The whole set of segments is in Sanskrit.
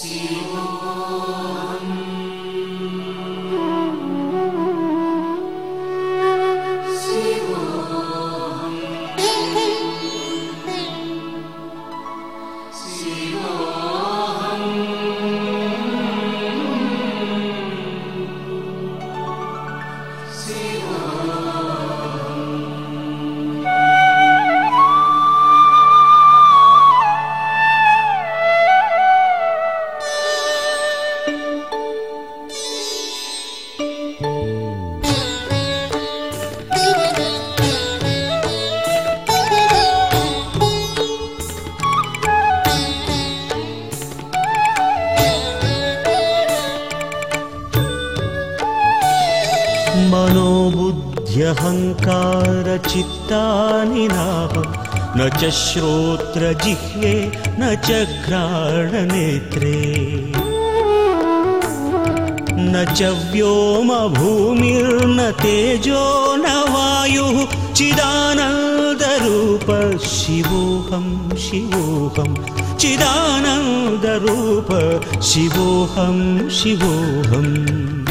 See. मनोबुद्ध्यहङ्कारचित्तानि नाह न च श्रोत्रजिह्वे न च घ्राणनेत्रे। न च व्योमभूमिर्न तेजो न वायुः चिदानन्दरूप शिवोऽहं। शिवोऽहं चिदानन्दरूप शिवोऽहं। शिवोऽहम्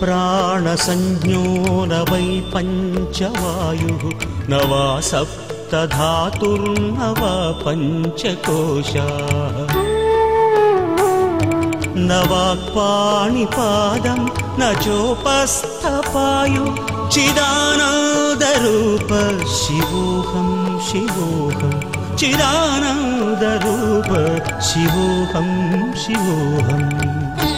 प्राणसंज्ञो न वै पञ्चवायुः न वा सप्तधातुर्न वा पञ्चकोशाः न वाक्पाणिपादं न चोपस्थपायु चिदानन्दरूप शिवोऽहं शिवोऽहं चिदानन्दरूप शिवोऽहं शिवोऽहम्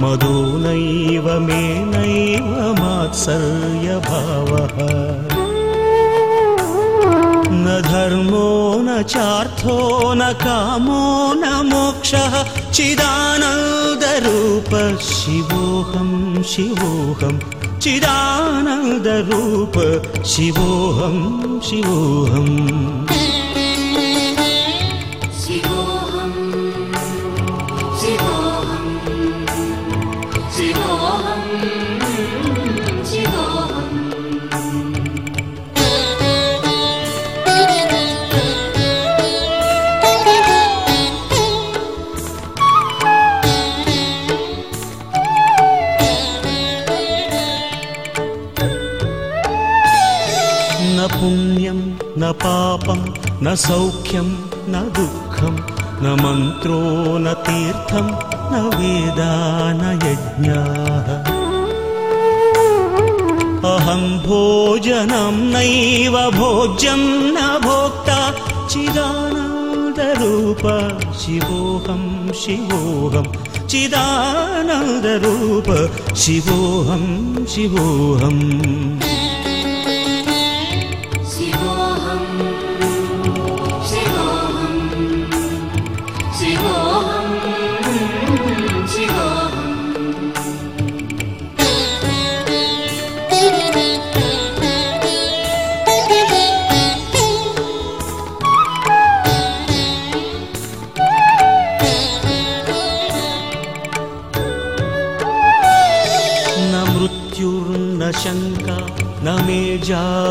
मदो नैव मे नैव मात्सर्यभावः। न धर्मो न चार्थो न कामो न मोक्षः। चिदानन्दरूप शिवोऽहं। शिवोऽहं चिदानन्दरूप शिवोऽहं शिवोऽहम् न पापं न सौख्यं न दुःखं न मन्त्रो न तीर्थं न वेदा न यज्ञाः। अहं भोजनं नैव भोज्यं न भोक्ता चिदानन्दरूप शिवोऽहं शिवोऽहं चिदानन्दरूप शिवोऽहं शिवोऽहम्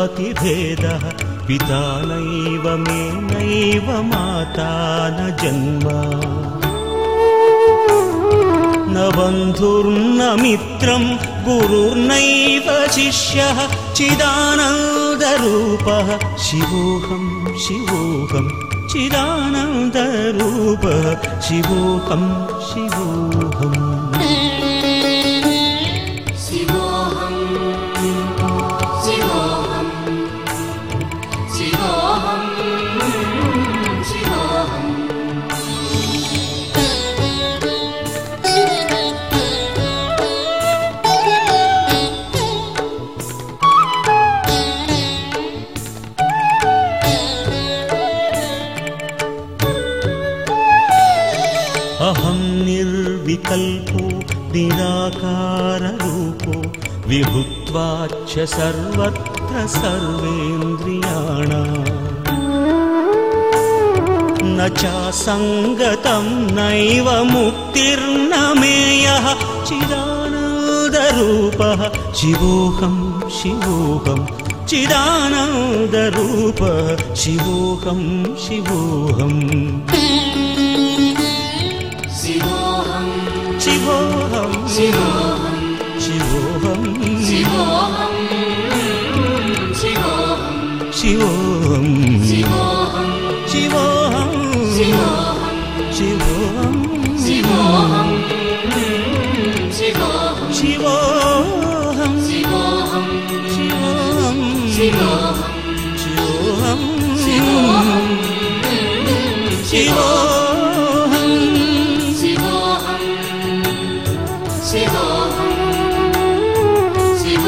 जातिभेदः पिता नैव मे नैव माता न जन्म। न बन्धुर्न मित्रं गुरुर्नैव शिष्यः। चिदानन्दरूपः शिवोऽहं शिवोऽहं। चिदानन्दरूपः शिवोऽहं शिवोऽहम् अहं निर्विकल्पो निराकाररूपो विभुत्वाच्च सर्वत्र सर्वेन्द्रियाणाम् न चासङ्गतं नैव मुक्तिर्न मेयः चिदानन्दरूपः शिवोऽहं शिवोऽहं चिदानन्दरूपः शिवोऽहं शिवोऽहम् 希望希望希望。希望希望希望希望希望希望希望希望希望希望希望希望希望西索西索